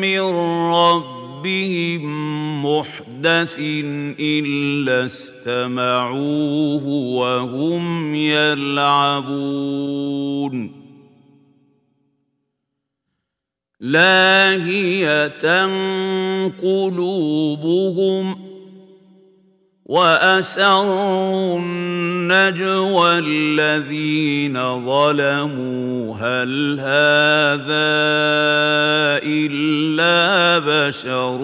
من ربهم محدث الا استمعوه وهم يلعبون لاهية قلوبهم وأسروا النجوى الذين ظلموا. هل هذا إلا بشر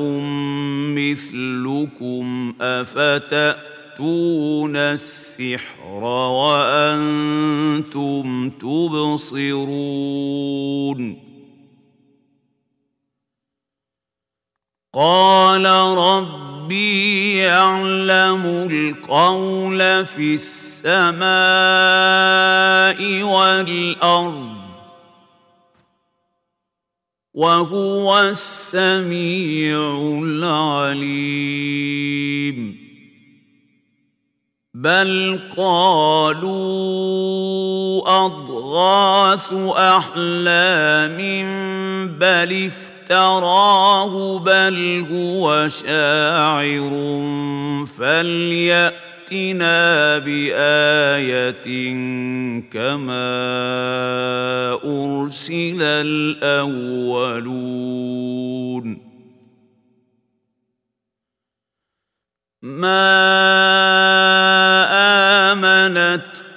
مثلكم؟ أفتأتون السحر وأنتم تبصرون؟ قال ربي يعلم القول في السماء والأرض وهو السميع العليم. بل قالوا أضغاث أحلام بل افتراه بل هو شاعر فليأتنا بآية كما أرسل الأولون. ما آمنت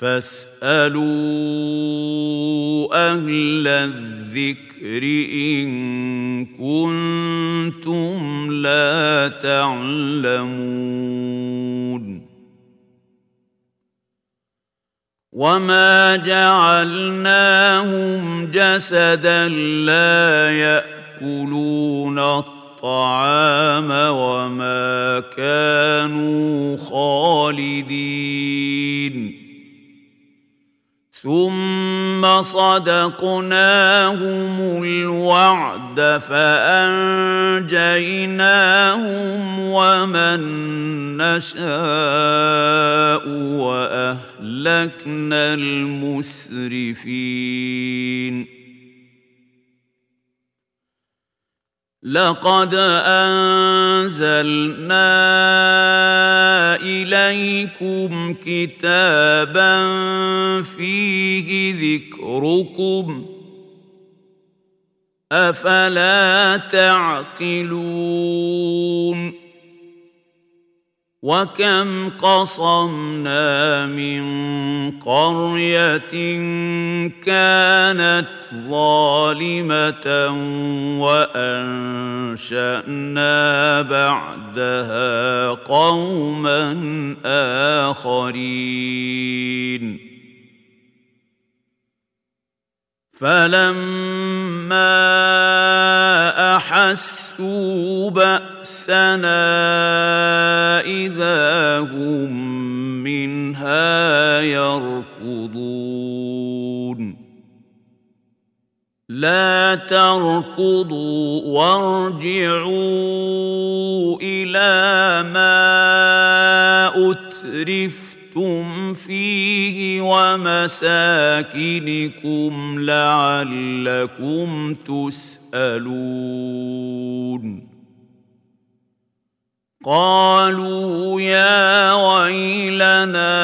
فاسألوا أهل الذكر إن كنتم لا تعلمون. وما جعلناهم جسدا لا ياكلون الطعام وما كانوا خالدين. ثم صدقناهم الوعد فأنجيناهم ومن نشاء وأهلكنا المسرفين. لقد أنزلنا إليكم كتابا فيه ذكركم. أفلا تعقلون؟ وكم قصمنا من قريه كانت ظالمه وانشانا بعدها قوما اخرين فلما احسوا باسنا اذا هم منها يركضون لا تركضوا وارجعوا إلى ما اترفتم لبثتم فيه ومساكنكم لعلكم تسالون قالوا يا ويلنا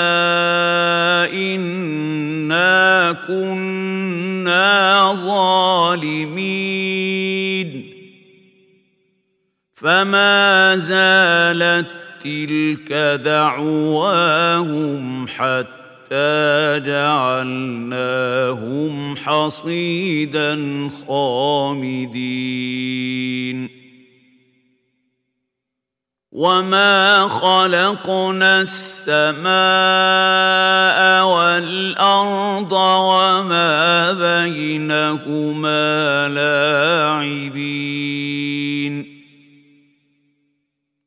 انا كنا ظالمين فما زالت تلك دعواهم حتى جعلناهم حصيدا خامدين. وما خلقنا السماء والارض وما بينهما لاعبين.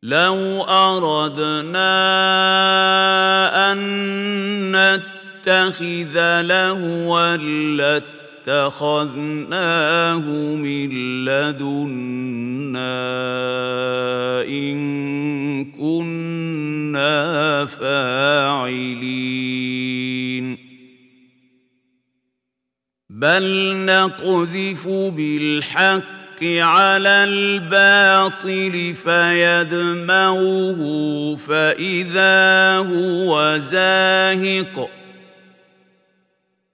لو أردنا أن نتخذ لهوا لاتخذناه من لدنا إن كنا فاعلين. بل نقذف بالحق على الباطل فيدمغه فإذا هو زاهق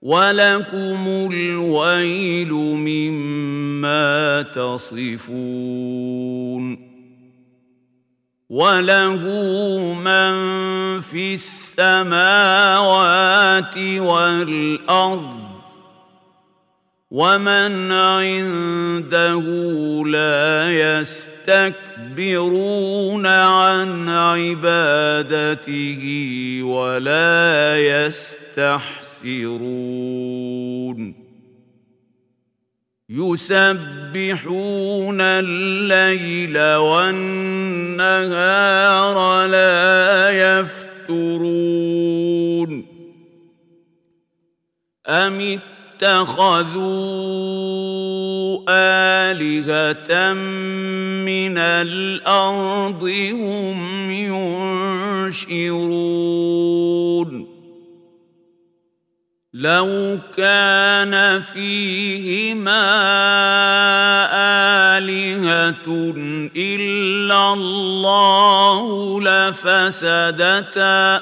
ولكم الويل مما تصفون وله من في السماوات والأرض ومن عنده لا يستكبرون عن عبادته ولا يستحسرون يسبحون الليل والنهار لا يفترون أم اتخذوا آلهة من الأرض هم ينشرون. لو كان فيهما آلهة إلا الله لفسدتا.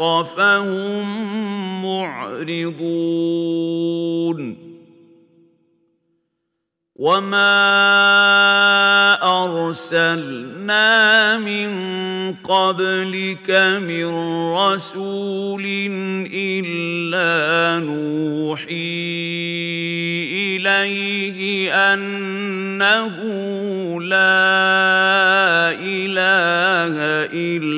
الحق فهم معرضون. وما ارسلنا من قبلك من رسول الا نوحي اليه انه لا اله الا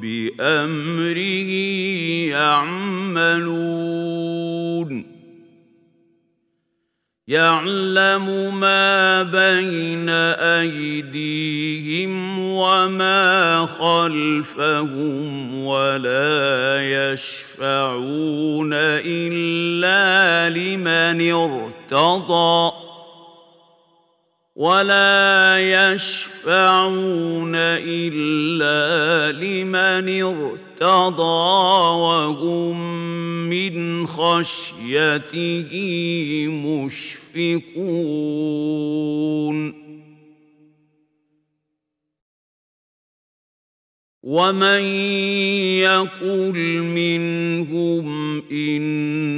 بأمره يعملون. يعلم ما بين أيديهم وما خلفهم ولا يشفعون إلا لمن ارتضى. ولا يشفعون الا لمن ارتضى وهم من خشيته مشفقون ومن يقل منهم اني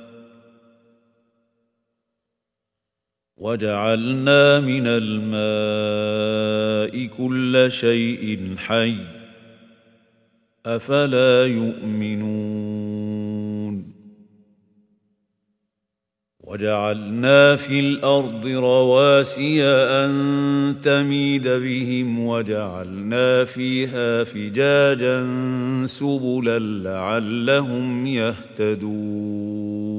وجعلنا من الماء كل شيء حي أفلا يؤمنون وجعلنا في الأرض رواسي أن تميد بهم وجعلنا فيها فجاجا سبلا لعلهم يهتدون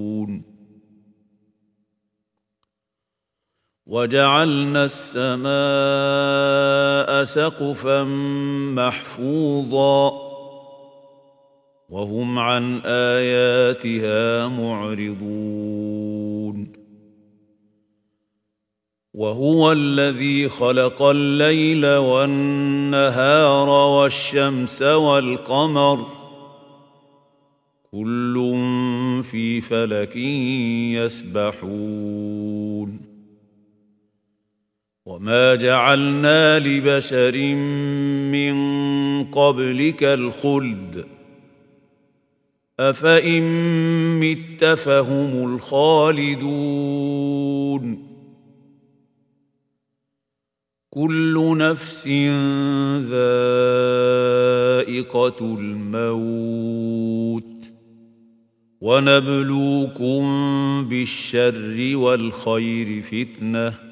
وجعلنا السماء سقفا محفوظا وهم عن آياتها معرضون. وهو الذي خلق الليل والنهار والشمس والقمر كل في فلك يسبحون. وما جعلنا لبشر من قبلك الخلد افان مت فهم الخالدون كل نفس ذائقه الموت ونبلوكم بالشر والخير فتنه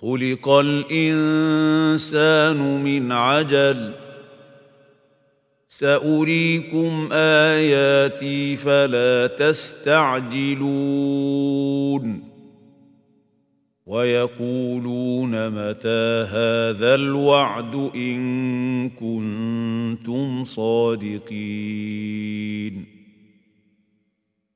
خلق الانسان من عجل. ساريكم اياتي فلا تستعجلون. ويقولون متى هذا الوعد ان كنتم صادقين.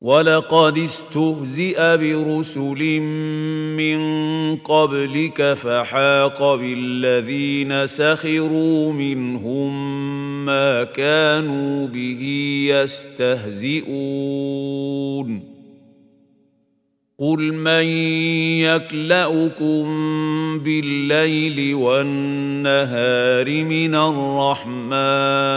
ولقد استهزئ برسل من قبلك فحاق بالذين سخروا منهم ما كانوا به يستهزئون قل من يكلاكم بالليل والنهار من الرحمن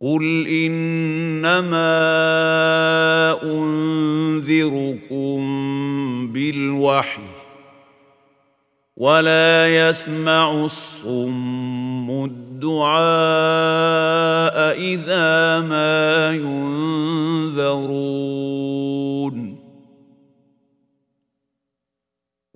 قل انما انذركم بالوحي ولا يسمع الصم الدعاء اذا ما ينذرون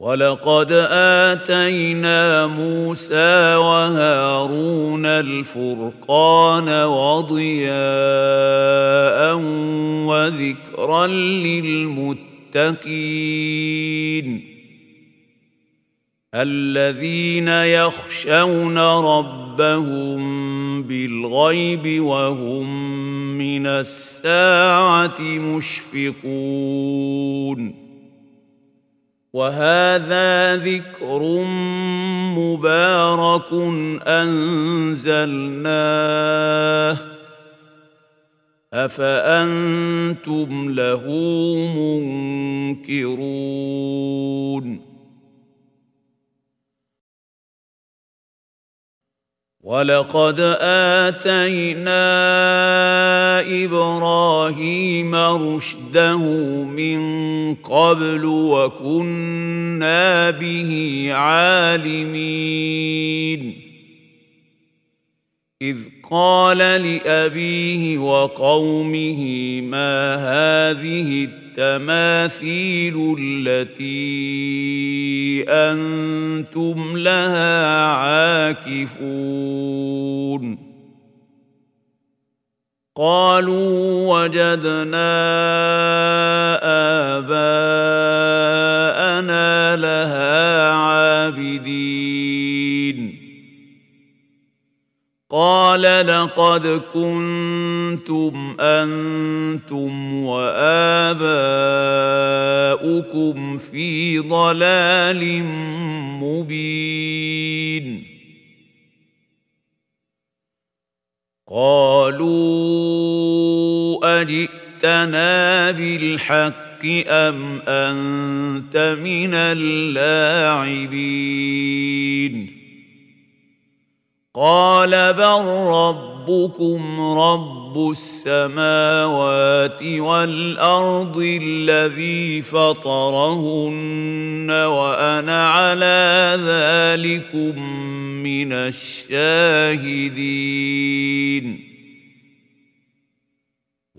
ولقد اتينا موسى وهارون الفرقان وضياء وذكرا للمتقين الذين يخشون ربهم بالغيب وهم من الساعة مشفقون وهذا ذكر مبارك أنزلناه. أفأنتم له منكرون؟ ولقد اتينا إبراهيم رشده من قبل وكنا به عالمين اذ قال لابيه وقومه ما هذه التماثيل التي أنتم لها عاكفون. قالوا وجدنا آباءنا لها عابدين. قال لقد كنتم أنتم وآباؤكم في ضلال مبين. قالوا أجئتنا بالحق أم أنت من اللاعبين؟ قال بل ربكم رب السماوات والارض الذي فطرهن وأنا على ذلكم من الشاهدين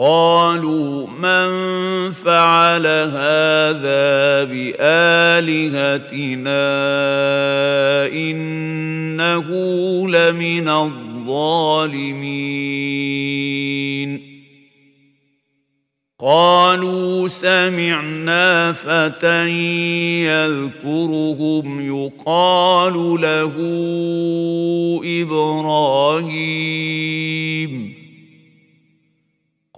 قالوا من فعل هذا بآلهتنا إنه لمن الظالمين؟ قالوا سمعنا فتى يذكرهم يقال له إبراهيم.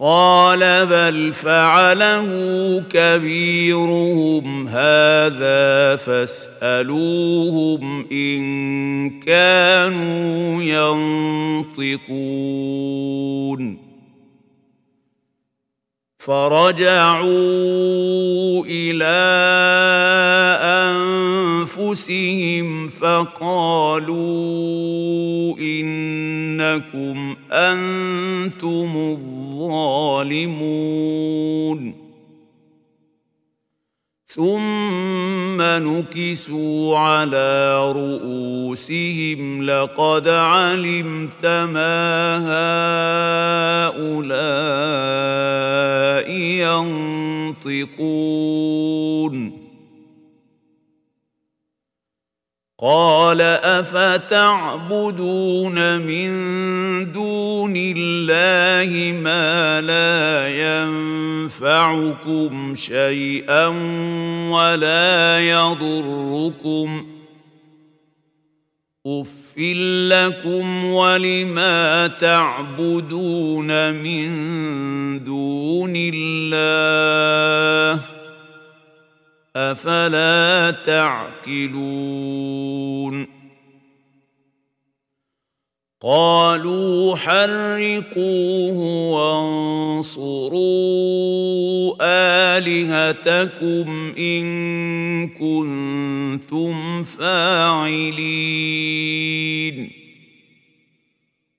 قال بل فعله كبيرهم هذا فاسألوهم إن كانوا ينطقون. فرجعوا إلى أنفسهم فقالوا انكم أنتم الظالمون ثم نكسوا على رؤوسهم لقد علمت ما هؤلاء ينطقون قال أفتعبدون من دون الله ما لا ينفعكم شيئا ولا يضركم اف لكم ولما تعبدون من دون الله أفلا تعقلون قالوا حرقوه وانصروا آلهتكم إن كنتم فاعلين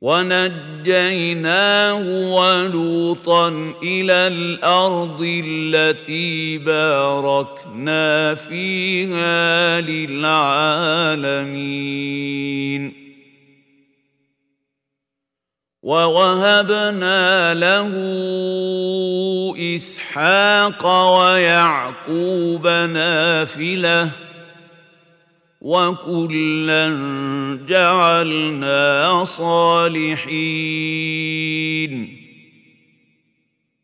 ونجيناه ولوطا إلى الأرض التي باركنا فيها للعالمين. ووهبنا له إسحاق ويعقوب نافلة وكلا جعلنا صالحين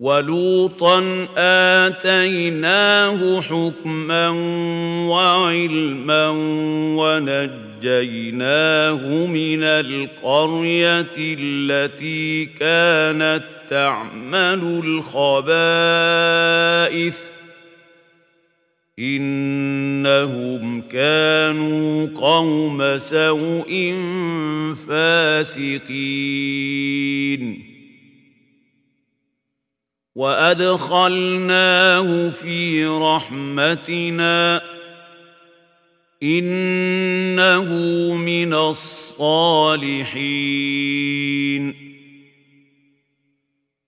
ولوطا اتيناه حكما وعلما ونجيناه من القريه التي كانت تعمل الخبائث انهم كانوا قوم سوء فاسقين وادخلناه في رحمتنا انه من الصالحين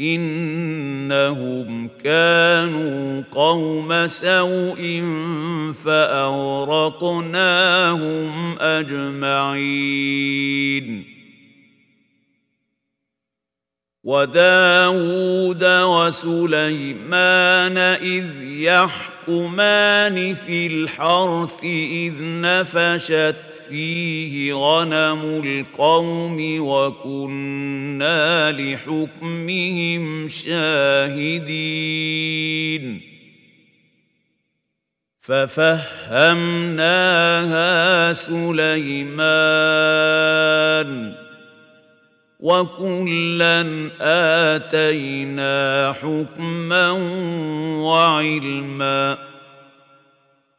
إنهم كانوا قوم سوء فأغرقناهم أجمعين. وداود وسليمان اذ يحكمان في الحرث اذ نفشت فيه غنم القوم وكنا لحكمهم شاهدين ففهمناها سليمان وكلا اتينا حكما وعلما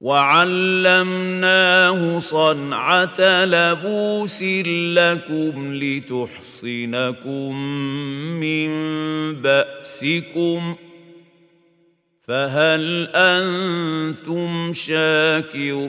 وعلمناه صنعه لبوس لكم لتحصنكم من باسكم فهل أنتم شاكرون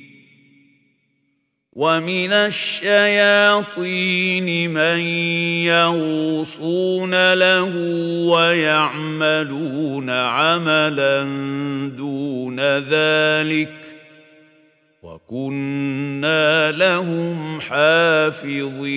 ومن الشياطين من يغوصون له ويعملون عملا دون ذلك وكنا لهم حافظين